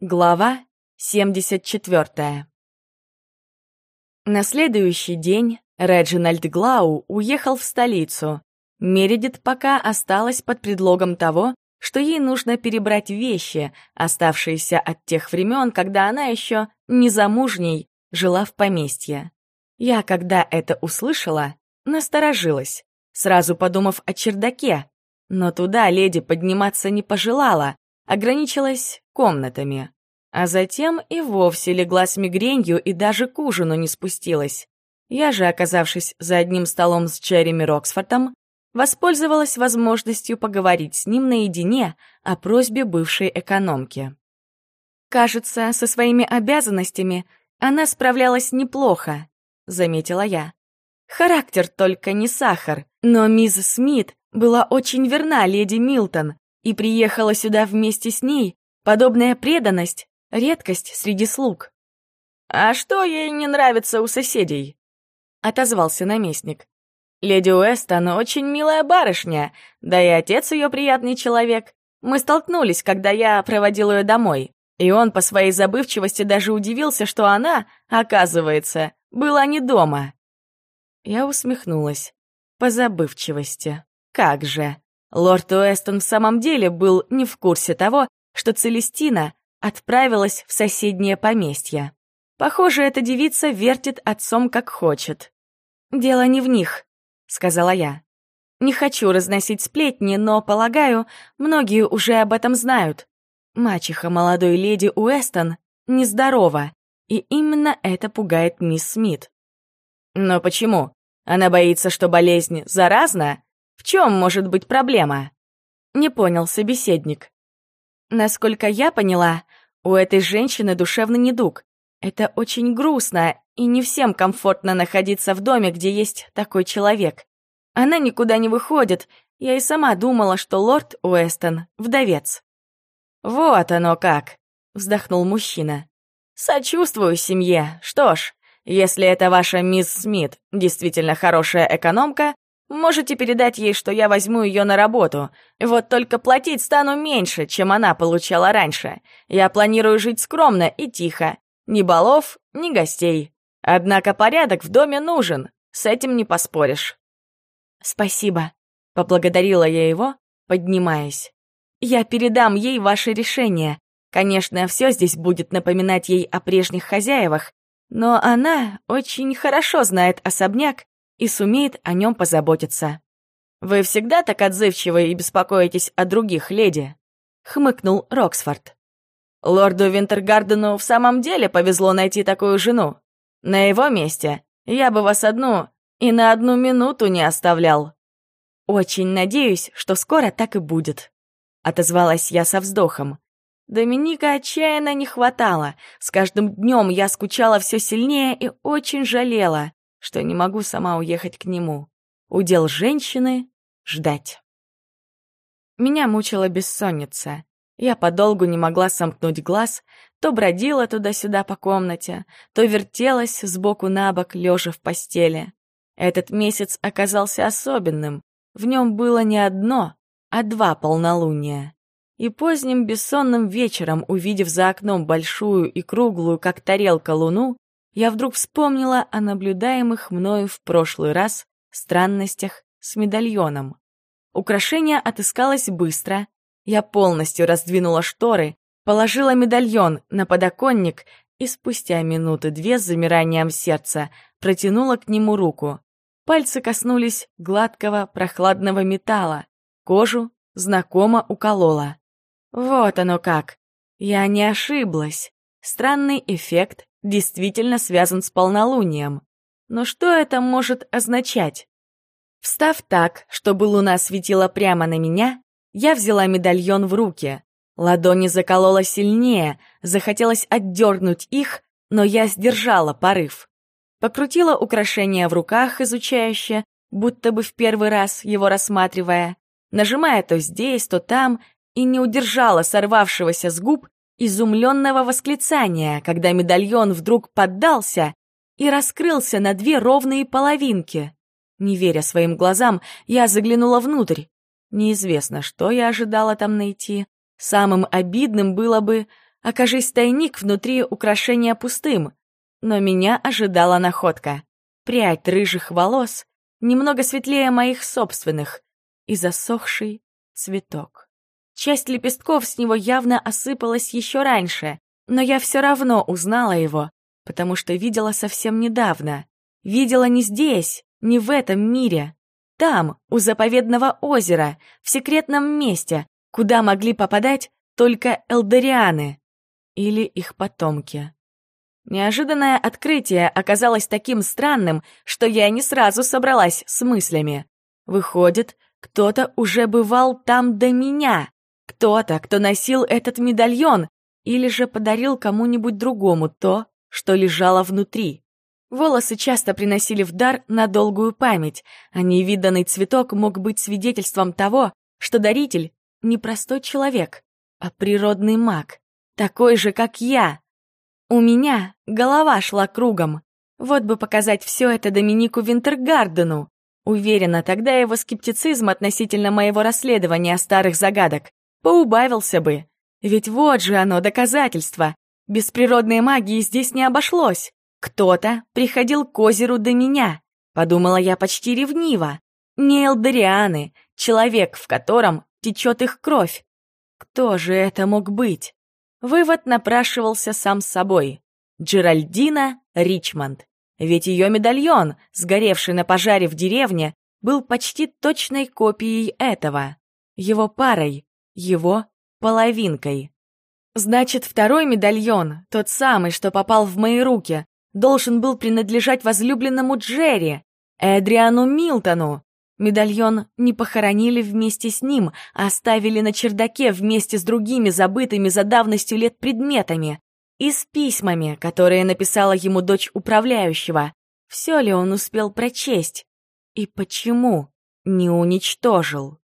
Глава 74 На следующий день Реджинальд Глау уехал в столицу. Мередит пока осталась под предлогом того, что ей нужно перебрать вещи, оставшиеся от тех времен, когда она еще незамужней жила в поместье. Я, когда это услышала, насторожилась, сразу подумав о чердаке, но туда леди подниматься не пожелала, ограничилась комнатами. А затем и вовсе легла с мигренью и даже к ужину не спустилась. Я же, оказавшись за одним столом с Джереми Роксфортом, воспользовалась возможностью поговорить с ним наедине о просьбе бывшей экономки. «Кажется, со своими обязанностями она справлялась неплохо», — заметила я. «Характер только не сахар, но мисс Смит была очень верна леди Милтон и приехала сюда вместе с ней. Подобная преданность — редкость среди слуг». «А что ей не нравится у соседей?» — отозвался наместник. «Леди Уэстон очень милая барышня, да и отец ее приятный человек. Мы столкнулись, когда я проводил ее домой, и он по своей забывчивости даже удивился, что она, оказывается, была не дома». Я усмехнулась. По забывчивости. Как же. Лорд Уэстон в самом деле был не в курсе того, что Целестина отправилась в соседнее поместье. Похоже, эта девица вертит отцом как хочет. «Дело не в них», — сказала я. «Не хочу разносить сплетни, но, полагаю, многие уже об этом знают. Мачеха молодой леди Уэстон нездорова, и именно это пугает мисс Смит». «Но почему? Она боится, что болезнь заразна? В чем может быть проблема?» Не понял собеседник. Насколько я поняла, у этой женщины душевный недуг, это очень грустно, и не всем комфортно находиться в доме, где есть такой человек. Она никуда не выходит, я и сама думала, что лорд Уэстон — вдовец. «Вот оно как!» — вздохнул мужчина. «Сочувствую семье. Что ж, если это ваша мисс Смит действительно хорошая экономка, можете передать ей, что я возьму ее на работу. Вот только платить стану меньше, чем она получала раньше. Я планирую жить скромно и тихо, ни балов, ни гостей. Однако порядок в доме нужен, с этим не поспоришь. «Спасибо», — поблагодарила я его, поднимаясь. «Я передам ей ваше решение. Конечно, все здесь будет напоминать ей о прежних хозяевах, но она очень хорошо знает особняк и сумеет о нем позаботиться». «Вы всегда так отзывчивы и беспокоитесь о других, леди?» — хмыкнул Роксфорд. Лорду Винтергардену в самом деле повезло найти такую жену. На его месте я бы вас одну и на одну минуту не оставлял. Очень надеюсь, что скоро так и будет, отозвалась я со вздохом. Доминика отчаянно не хватало. С каждым днем я скучала все сильнее и очень жалела, что не могу сама уехать к нему. Удел женщины — ждать. Меня мучила бессонница. Я подолгу не могла сомкнуть глаз, то бродила туда-сюда по комнате, то вертелась сбоку на бок, лежа в постели. Этот месяц оказался особенным. В нем было не одно, а два полнолуния. И поздним бессонным вечером, увидев за окном большую и круглую, как тарелка, луну, я вдруг вспомнила о наблюдаемых мною в прошлый раз странностях с медальоном. Украшение отыскалось быстро, я полностью раздвинула шторы, положила медальон на подоконник и спустя минуты две с замиранием сердца протянула к нему руку. Пальцы коснулись гладкого прохладного металла, кожу знакомо уколола. Вот оно как. Я не ошиблась. Странный эффект действительно связан с полнолунием. Но что это может означать? Встав так, чтобы луна светила прямо на меня, я взяла медальон в руки. Ладони заколола сильнее, захотелось отдернуть их, но я сдержала порыв. Покрутила украшение в руках, изучающе, будто бы в первый раз его рассматривая, нажимая то здесь, то там, и не удержала сорвавшегося с губ изумленного восклицания, когда медальон вдруг поддался и раскрылся на две ровные половинки. Не веря своим глазам, я заглянула внутрь. Неизвестно, что я ожидала там найти. Самым обидным было бы, окажись тайник внутри украшения пустым. Но меня ожидала находка. Прядь рыжих волос, немного светлее моих собственных, и засохший цветок. Часть лепестков с него явно осыпалась еще раньше, но я все равно узнала его, потому что видела совсем недавно. Видела не здесь, не в этом мире. Там, у заповедного озера, в секретном месте, куда могли попадать только элдерианы или их потомки. Неожиданное открытие оказалось таким странным, что я не сразу собралась с мыслями. Выходит, кто-то уже бывал там до меня. Кто-то, кто носил этот медальон или же подарил кому-нибудь другому то, что лежало внутри. Волосы часто приносили в дар на долгую память, а невиданный цветок мог быть свидетельством того, что даритель — не простой человек, а природный маг, такой же, как я. У меня голова шла кругом. Вот бы показать все это Доминику Винтергардену. Уверена, тогда его скептицизм относительно моего расследования старых загадок поубавился бы. Ведь вот же оно, доказательство. Без природной магии здесь не обошлось. Кто-то приходил к озеру до меня. Подумала я почти ревниво. Не элдерианы, человек, в котором течет их кровь. Кто же это мог быть? Вывод напрашивался сам собой. Джеральдина Ричмонд. Ведь ее медальон, сгоревший на пожаре в деревне, был почти точной копией этого. Его парой, его половинкой. Значит, второй медальон, тот самый, что попал в мои руки, должен был принадлежать возлюбленному Джерри, Эдриану Милтону. Медальон не похоронили вместе с ним, а оставили на чердаке вместе с другими забытыми за давностью лет предметами и с письмами, которые написала ему дочь управляющего. Все ли он успел прочесть? И почему не уничтожил?